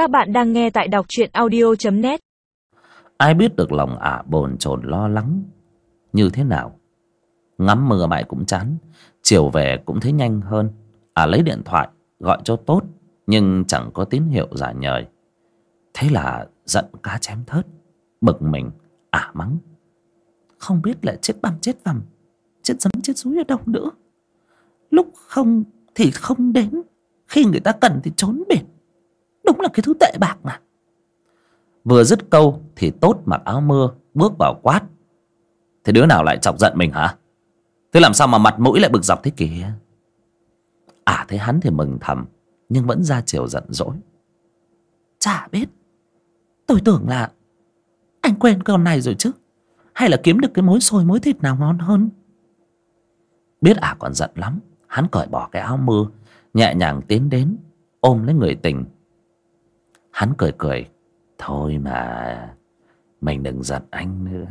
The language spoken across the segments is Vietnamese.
Các bạn đang nghe tại đọc truyện audio.net Ai biết được lòng ả bồn chồn lo lắng? Như thế nào? Ngắm mưa mãi cũng chán, Chiều về cũng thấy nhanh hơn. Ả lấy điện thoại, gọi cho tốt, Nhưng chẳng có tín hiệu giả nhời. Thế là giận cá chém thớt, Bực mình, ả mắng. Không biết lại chết băm chết vằm, Chết dấm chết rúi ở đâu nữa. Lúc không thì không đến, Khi người ta cần thì trốn biệt Đúng là cái thứ tệ bạc mà. Vừa dứt câu thì tốt mặc áo mưa Bước vào quát. Thế đứa nào lại chọc giận mình hả? Thế làm sao mà mặt mũi lại bực dọc thế kìa? À thấy hắn thì mừng thầm Nhưng vẫn ra chiều giận dỗi. Chả biết. Tôi tưởng là Anh quên con này rồi chứ. Hay là kiếm được cái mối xôi mối thịt nào ngon hơn? Biết à còn giận lắm. Hắn cởi bỏ cái áo mưa Nhẹ nhàng tiến đến Ôm lấy người tình Hắn cười cười. Thôi mà Mình đừng giận anh nữa.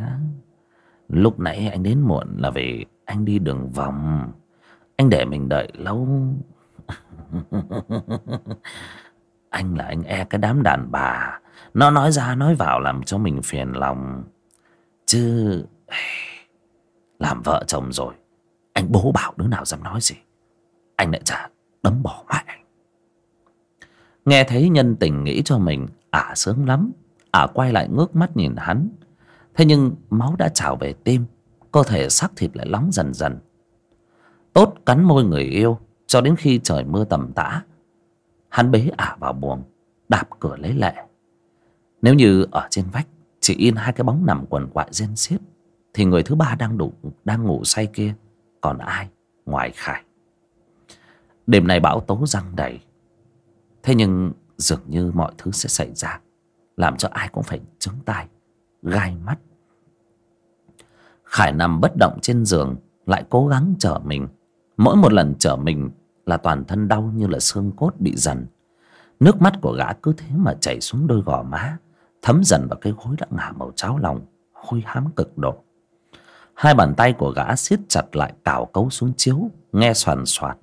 Lúc nãy anh đến muộn là vì anh đi đường vòng. Anh để mình đợi lâu. Anh là anh e cái đám đàn bà. Nó nói ra, nói vào làm cho mình phiền lòng. Chứ, Làm vợ chồng rồi, Anh bố bảo đứa nào dám nói gì? Anh lại chả đấm bỏ mẹ. Nghe thấy nhân tình nghĩ cho mình, Ả sướng lắm. Ả quay lại ngước mắt nhìn hắn. Thế nhưng máu đã trào về tim, Cơ thể xác thịt lại nóng dần dần. Tốt cắn môi người yêu, Cho đến khi trời mưa tầm tã. Hắn bế ả vào buồng, Đạp cửa lấy lệ. Nếu như ở trên vách, Chỉ in hai cái bóng nằm quần quại rên xiết, Thì người thứ ba đang đủ đang ngủ say kia, Còn ai ngoài Khải? Đêm nay bão tố răng đầy Thế nhưng dường như mọi thứ sẽ xảy ra, Làm cho ai cũng phải trướng tai, Gai mắt. Khải nằm bất động trên giường, Lại cố gắng trở mình. Mỗi một lần trở mình Là toàn thân đau như là xương cốt bị dần Nước mắt của gã cứ thế mà chảy xuống đôi gò má, Thấm dần vào cái gối đã ngả màu cháo lòng, Hôi hám cực độ. Hai bàn tay của gã siết chặt lại, cào cấu xuống chiếu, Nghe soàn soạt,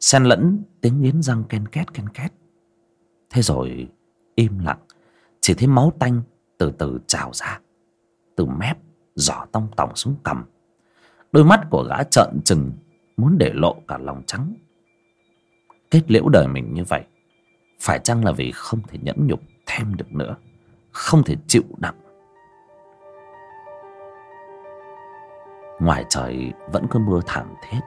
Xen lẫn tiếng nghiến răng ken két ken két. Thế rồi im lặng, Chỉ thấy máu tanh từ từ trào ra, Từ mép giỏ tông tòng xuống cầm Đôi mắt của gã trợn trừng, Muốn để lộ cả lòng trắng. Kết liễu đời mình như vậy, Phải chăng là vì không thể nhẫn nhục thêm được nữa, Không thể chịu đựng? Ngoài trời vẫn cứ mưa thảm thiết.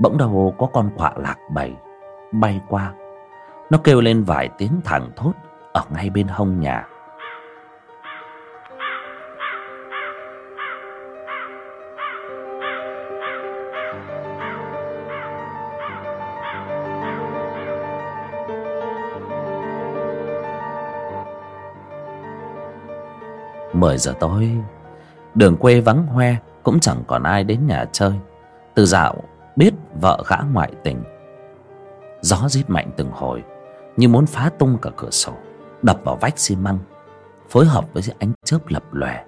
Bỗng đầu có con quạ lạc bầy Bay qua nó kêu lên vài tiếng thẳng thốt Ở ngay bên hông nhà. Mười giờ tối, Đường quê vắng hoe, Cũng chẳng còn ai đến nhà chơi. Từ dạo, biết vợ gã ngoại tình. Gió rít mạnh từng hồi. Như muốn phá tung cả cửa sổ, Đập vào vách xi măng, Phối hợp với ánh chớp lập lòe.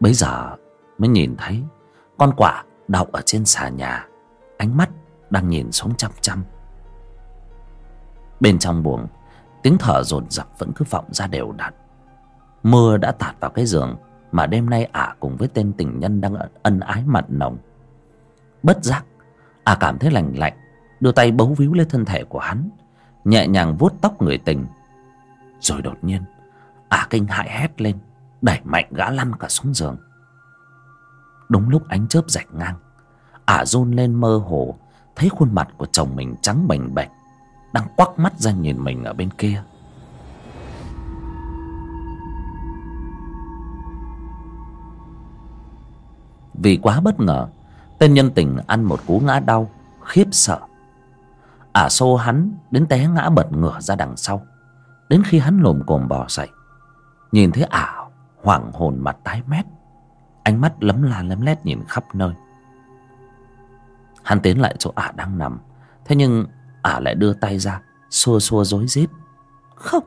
Bấy giờ mới nhìn thấy, Con quạ đậu ở trên xà nhà, Ánh mắt đang nhìn xuống chăm chăm. Bên trong buồng, Tiếng thở dồn dập vẫn cứ vọng ra đều đặn. Mưa đã tạt vào cái giường Mà đêm nay ả cùng với tên tình nhân đang ân ái mặn nồng. Bất giác, ả cảm thấy lành lạnh, Đưa tay bấu víu lên thân thể của hắn. Nhẹ nhàng vuốt tóc người tình. Rồi đột nhiên, ả kinh hại hét lên, Đẩy mạnh gã lăn cả xuống giường. Đúng lúc ánh chớp rạch ngang, ả run lên mơ hồ, Thấy khuôn mặt của chồng mình trắng bềnh bệch, Đang quắc mắt ra nhìn mình ở bên kia. Vì quá bất ngờ, Tên nhân tình ăn một cú ngã đau, Khiếp sợ Ả xô hắn đến té ngã bật ngửa ra đằng sau. Đến khi hắn lồm cồm bò dậy Nhìn thấy ả hoảng hồn mặt tái mét Ánh mắt lấm la lấm lét nhìn khắp nơi. Hắn tiến lại chỗ ả đang nằm Thế nhưng ả lại đưa tay ra Xua xua rối rít. Không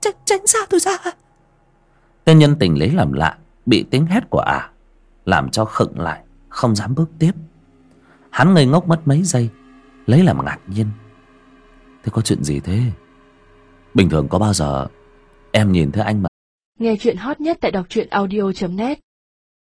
Tránh, tránh xa tôi ra. Tên nhân tình lấy làm lạ Bị tiếng hét của ả làm cho khựng lại không dám bước tiếp. Hắn ngây ngốc mất mấy giây lấy làm ngạc nhiên. Thế có chuyện gì thế? Bình thường có bao giờ em nhìn thấy anh mà Nghe chuyện hot nhất tại đọc truyện audio.net